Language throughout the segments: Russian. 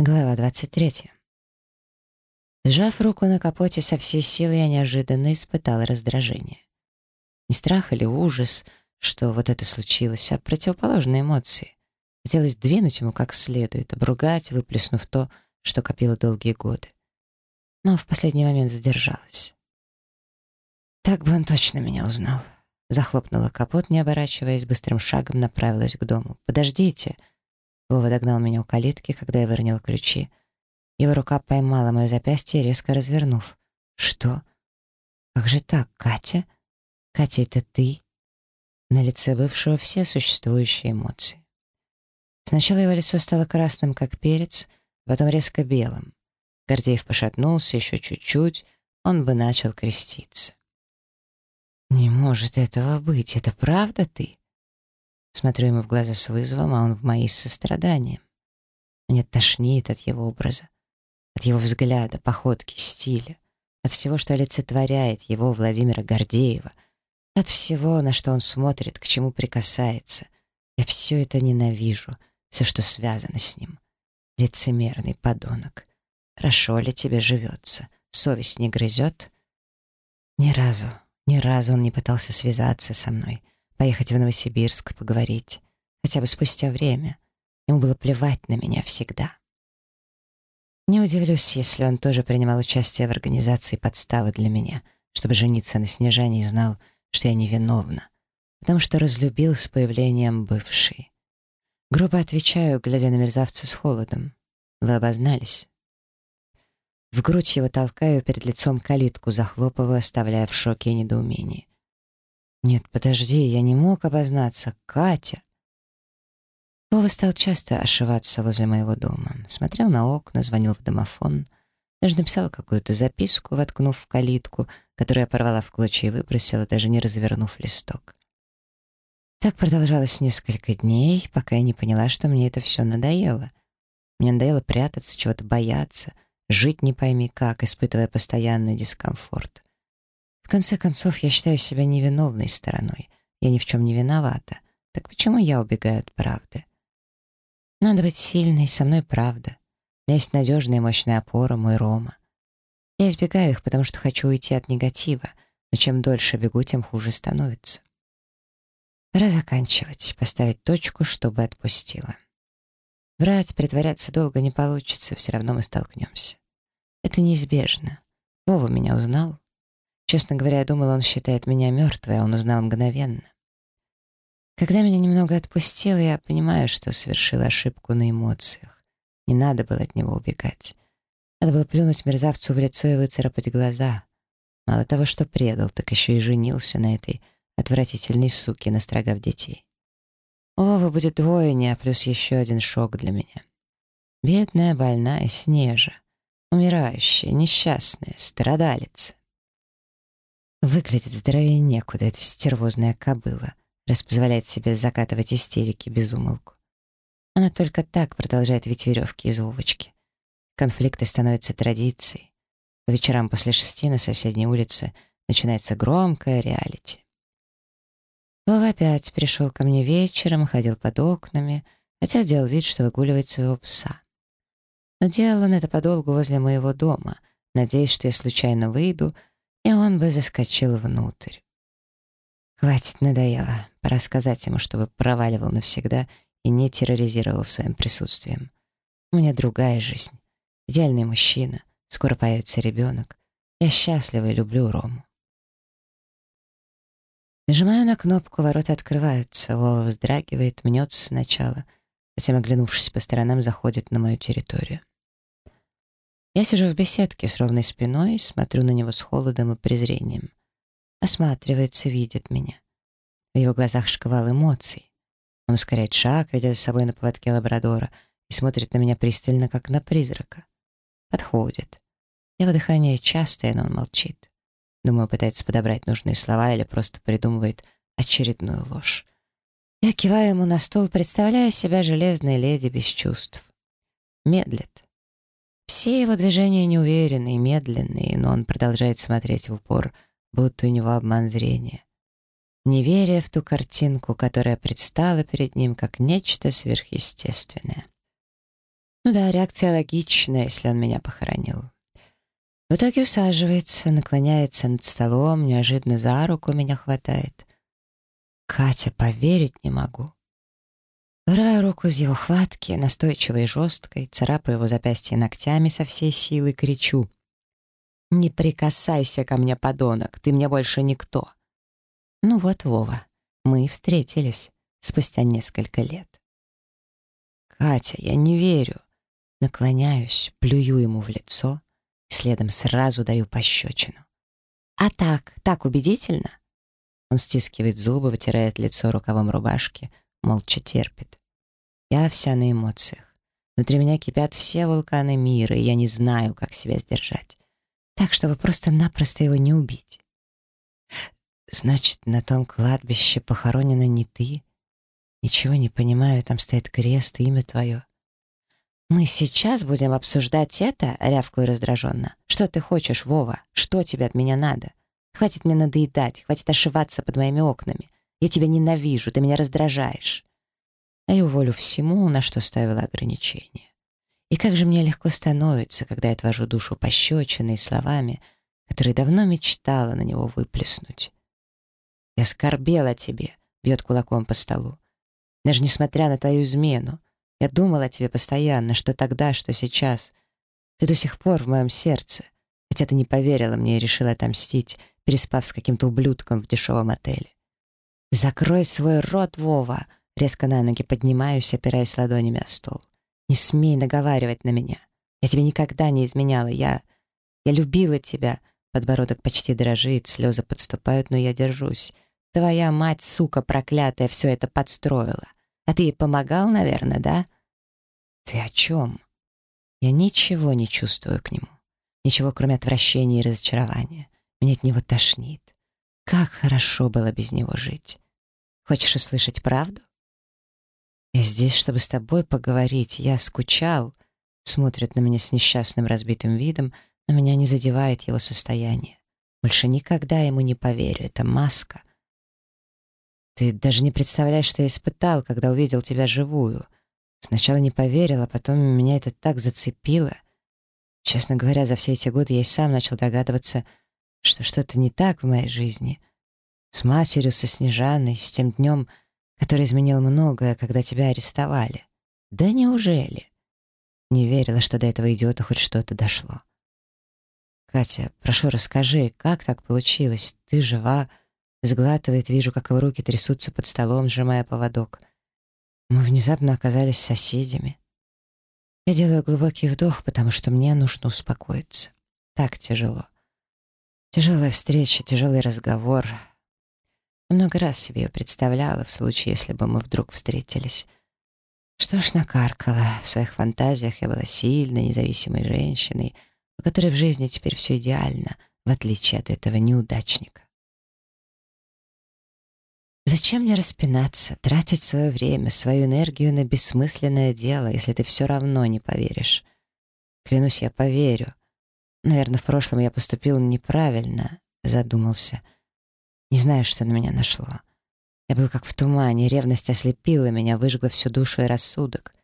Глава 23. Сжав руку на капоте со всей силы, я неожиданно испытала раздражение. Не страх или ужас, что вот это случилось, а противоположные эмоции. Хотелось двинуть ему как следует, обругать, выплеснув то, что копило долгие годы. Но в последний момент задержалась. Так бы он точно меня узнал. Захлопнула капот, не оборачиваясь, быстрым шагом направилась к дому. «Подождите!» Вова догнал меня у калитки, когда я выронила ключи. Его рука поймала мое запястье, резко развернув. «Что? Как же так, Катя? Катя, это ты?» На лице бывшего все существующие эмоции. Сначала его лицо стало красным, как перец, потом резко белым. Гордеев пошатнулся еще чуть-чуть, он бы начал креститься. «Не может этого быть, это правда ты?» Смотрю ему в глаза с вызовом, а он в мои с состраданием. Мне тошнит от его образа, от его взгляда, походки, стиля, от всего, что олицетворяет его, Владимира Гордеева, от всего, на что он смотрит, к чему прикасается. Я все это ненавижу, все, что связано с ним. Лицемерный подонок. Хорошо ли тебе живется? Совесть не грызет? Ни разу, ни разу он не пытался связаться со мной — поехать в Новосибирск, поговорить. Хотя бы спустя время. Ему было плевать на меня всегда. Не удивлюсь, если он тоже принимал участие в организации подставы для меня, чтобы жениться на Снежане и знал, что я невиновна, потому что разлюбил с появлением бывшей. Грубо отвечаю, глядя на мерзавца с холодом. Вы обознались. В грудь его толкаю, перед лицом калитку захлопываю, оставляя в шоке и недоумении. «Нет, подожди, я не мог обознаться. Катя!» Вова стал часто ошиваться возле моего дома. Смотрел на окна, звонил в домофон. Даже написал какую-то записку, воткнув в калитку, которую я порвала в клочья и выбросила, даже не развернув листок. Так продолжалось несколько дней, пока я не поняла, что мне это все надоело. Мне надоело прятаться, чего-то бояться, жить не пойми как, испытывая постоянный дискомфорт. В конце концов, я считаю себя невиновной стороной. Я ни в чем не виновата. Так почему я убегаю от правды? Надо быть сильной, со мной правда. У меня есть надежная и мощная опора, мой Рома. Я избегаю их, потому что хочу уйти от негатива, но чем дольше бегу, тем хуже становится. Пора заканчивать, поставить точку, чтобы отпустила. Врать, притворяться долго не получится, все равно мы столкнемся. Это неизбежно. Вова меня узнал, Честно говоря, я думала, он считает меня мертвой, а он узнал мгновенно. Когда меня немного отпустило, я понимаю, что совершила ошибку на эмоциях. Не надо было от него убегать. Надо было плюнуть мерзавцу в лицо и выцарапать глаза. Мало того, что предал, так еще и женился на этой отвратительной суке, настрогав детей. О, вы будет двойня, а плюс еще один шок для меня. Бедная, больная Снежа, умирающая, несчастная, страдалица. Выглядит здоровее некуда, эта стервозная кобыла, раз позволяет себе закатывать истерики без умолку. Она только так продолжает ведь веревки из Вовочки. Конфликты становятся традицией. По вечерам после шести на соседней улице начинается громкое реалити. Вова опять пришел ко мне вечером, ходил под окнами, хотя делал вид, что выгуливает своего пса. Но делал он это подолгу возле моего дома, надеясь, что я случайно выйду — и он бы заскочил внутрь. Хватит, надоело. Пора сказать ему, чтобы проваливал навсегда и не терроризировал своим присутствием. У меня другая жизнь. Идеальный мужчина. Скоро появится ребенок. Я счастлива и люблю Рому. Нажимаю на кнопку, ворота открываются. Вова вздрагивает, мнется сначала, затем, оглянувшись по сторонам, заходит на мою территорию. Я сижу в беседке с ровной спиной, смотрю на него с холодом и презрением. Осматривается, видит меня. В его глазах шквал эмоций. Он ускоряет шаг, ведя за собой на поводке лабрадора, и смотрит на меня пристально, как на призрака. Подходит. Его дыхание частое, но он молчит. Думаю, пытается подобрать нужные слова или просто придумывает очередную ложь. Я киваю ему на стол, представляя себя железной леди без чувств. Медлит. Все его движения неуверенные, медленные, но он продолжает смотреть в упор, будто у него обман зрения. Не веря в ту картинку, которая предстала перед ним как нечто сверхъестественное. Ну да, реакция логичная, если он меня похоронил. В итоге усаживается, наклоняется над столом, неожиданно за руку меня хватает. Катя, поверить не могу. Вырываю руку из его хватки, настойчивой и жесткой, царапаю его запястье ногтями со всей силы, кричу. «Не прикасайся ко мне, подонок, ты мне больше никто!» Ну вот, Вова, мы встретились спустя несколько лет. «Катя, я не верю!» Наклоняюсь, плюю ему в лицо, следом сразу даю пощечину. «А так, так убедительно?» Он стискивает зубы, вытирает лицо рукавом рубашки, молча терпит. Я вся на эмоциях. Внутри меня кипят все вулканы мира, и я не знаю, как себя сдержать. Так, чтобы просто-напросто его не убить. Значит, на том кладбище похоронена не ты? Ничего не понимаю, там стоит крест, имя твое. «Мы сейчас будем обсуждать это?» — рявкую раздраженно. «Что ты хочешь, Вова? Что тебе от меня надо? Хватит мне надоедать, хватит ошиваться под моими окнами. Я тебя ненавижу, ты меня раздражаешь». А я уволю всему, на что ставила ограничения. И как же мне легко становится, когда я отвожу душу пощечиной словами, которые давно мечтала на него выплеснуть. «Я скорбела о тебе», — бьет кулаком по столу. «Даже несмотря на твою измену, я думала о тебе постоянно, что тогда, что сейчас. Ты до сих пор в моем сердце. Хотя ты не поверила мне и решила отомстить, переспав с каким-то ублюдком в дешевом отеле. «Закрой свой рот, Вова!» Резко на ноги поднимаюсь, опираясь ладонями о стол. «Не смей наговаривать на меня. Я тебе никогда не изменяла. Я... Я любила тебя». Подбородок почти дрожит, слезы подступают, но я держусь. Твоя мать, сука проклятая, все это подстроила. А ты ей помогал, наверное, да? Ты о чем? Я ничего не чувствую к нему. Ничего, кроме отвращения и разочарования. Меня от него тошнит. Как хорошо было без него жить. Хочешь услышать правду? Я здесь, чтобы с тобой поговорить. Я скучал. Смотрит на меня с несчастным разбитым видом, но меня не задевает его состояние. Больше никогда ему не поверю. Это маска — ты даже не представляешь, что я испытал, когда увидел тебя живую. Сначала не поверил, а потом меня это так зацепило. Честно говоря, за все эти годы я и сам начал догадываться, что что-то не так в моей жизни. С матерью, со Снежаной, с тем днем, который изменил многое, когда тебя арестовали. Да неужели? Не верила, что до этого идиота хоть что-то дошло. «Катя, прошу, расскажи, как так получилось? Ты жива?» Сглатывает, вижу, как его руки трясутся под столом, сжимая поводок. Мы внезапно оказались соседями. Я делаю глубокий вдох, потому что мне нужно успокоиться. Так тяжело. Тяжелая встреча, тяжелый разговор. Много раз себе ее представляла в случае, если бы мы вдруг встретились. Что ж, накаркала. В своих фантазиях я была сильной, независимой женщиной, у которой в жизни теперь все идеально, в отличие от этого неудачника. Зачем мне распинаться, тратить свое время, свою энергию на бессмысленное дело, если ты все равно не поверишь? Клянусь, я поверю. Наверное, в прошлом я поступил неправильно, задумался. Не знаю, что на меня нашло. Я был как в тумане, ревность ослепила меня, выжгла всю душу и рассудок.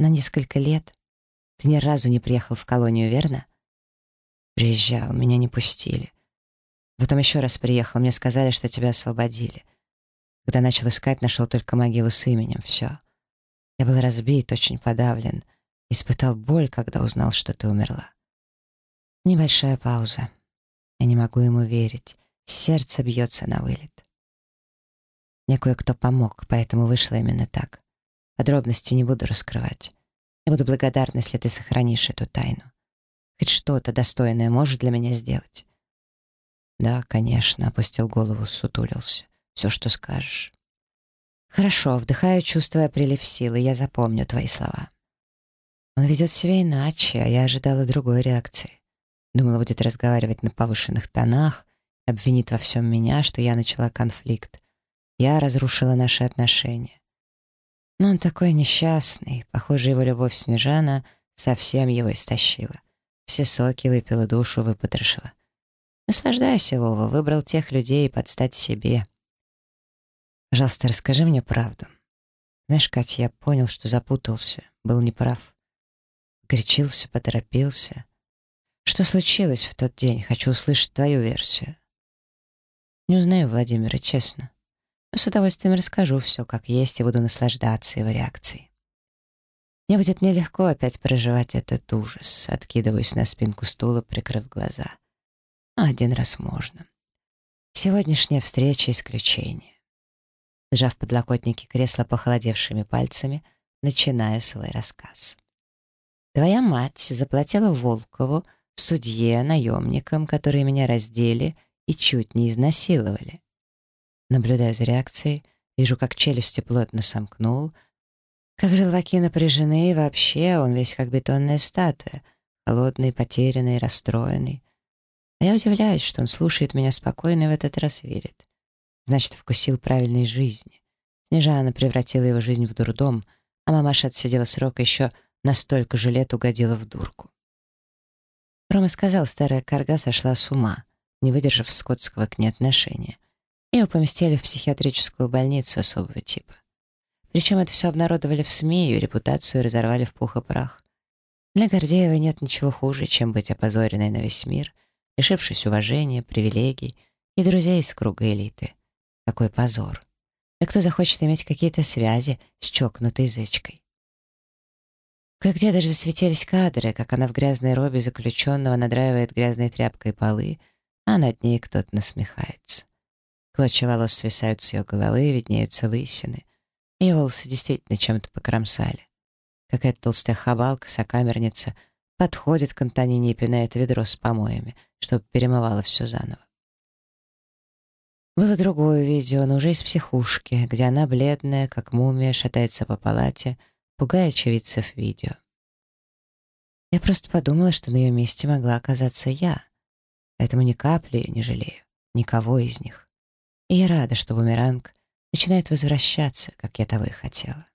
На несколько лет. Ты ни разу не приехал в колонию, верно? Приезжал, меня не пустили. Потом еще раз приехал, мне сказали, что тебя освободили. Когда начал искать, нашел только могилу с именем. Все. Я был разбит, очень подавлен. Испытал боль, когда узнал, что ты умерла. Небольшая пауза. Я не могу ему верить. Сердце бьется на вылет. Мне кое-кто помог, поэтому вышло именно так. Подробности не буду раскрывать. Я буду благодарна, если ты сохранишь эту тайну. Хоть что-то достойное можешь для меня сделать. Да, конечно, опустил голову, сутулился все, что скажешь. Хорошо, вдыхаю, чувствуя прилив силы, я запомню твои слова. Он ведет себя иначе, а я ожидала другой реакции. Думала, будет разговаривать на повышенных тонах, обвинит во всем меня, что я начала конфликт. Я разрушила наши отношения. Но он такой несчастный. Похоже, его любовь Снежана совсем его истощила. Все соки выпила, душу выпотрошила. Наслаждайся, Вова, выбрал тех людей подстать себе. Пожалуйста, расскажи мне правду. Знаешь, Катя, я понял, что запутался, был неправ. Кричился, поторопился. Что случилось в тот день? Хочу услышать твою версию. Не узнаю Владимира, честно. Но с удовольствием расскажу все, как есть, и буду наслаждаться его реакцией. Мне будет нелегко опять проживать этот ужас. Откидываюсь на спинку стула, прикрыв глаза. А один раз можно. Сегодняшняя встреча — исключение. Сжав подлокотники кресла похолодевшими пальцами, начинаю свой рассказ. Твоя мать заплатила Волкову, судье, наемникам, которые меня раздели и чуть не изнасиловали. Наблюдаю за реакцией, вижу, как челюсти плотно сомкнул, как желваки напряжены, и вообще он весь как бетонная статуя, холодный, потерянный, расстроенный. А я удивляюсь, что он слушает меня спокойно и в этот раз верит. Значит, вкусил правильной жизни. Снежана превратила его жизнь в дурдом, а мамаша отсидела срок еще на столько же лет угодила в дурку. Рома сказал, старая карга сошла с ума, не выдержав скотского к ней отношения. Ее поместили в психиатрическую больницу особого типа. Причем это все обнародовали в СМИ, ее репутацию разорвали в пух и прах. Для Гордеева нет ничего хуже, чем быть опозоренной на весь мир, лишившись уважения, привилегий и друзей из круга элиты. Какой позор. Да кто захочет иметь какие-то связи с чокнутой язычкой? Кое-где даже засветились кадры, как она в грязной робе заключенного надраивает грязной тряпкой полы, а над ней кто-то насмехается. Клочья волос свисают с ее головы, виднеются лысины. Ее волосы действительно чем-то покромсали. Какая-то толстая хабалка, сокамерница, подходит к Антонине и пинает ведро с помоями, чтобы перемывало все заново. Было другое видео, но уже из психушки, где она, бледная, как мумия, шатается по палате — пугая очевидцев видео. Я просто подумала, что на ее месте могла оказаться я, поэтому ни капли не жалею, никого из них. И я рада, что бумеранг начинает возвращаться, как я того и хотела.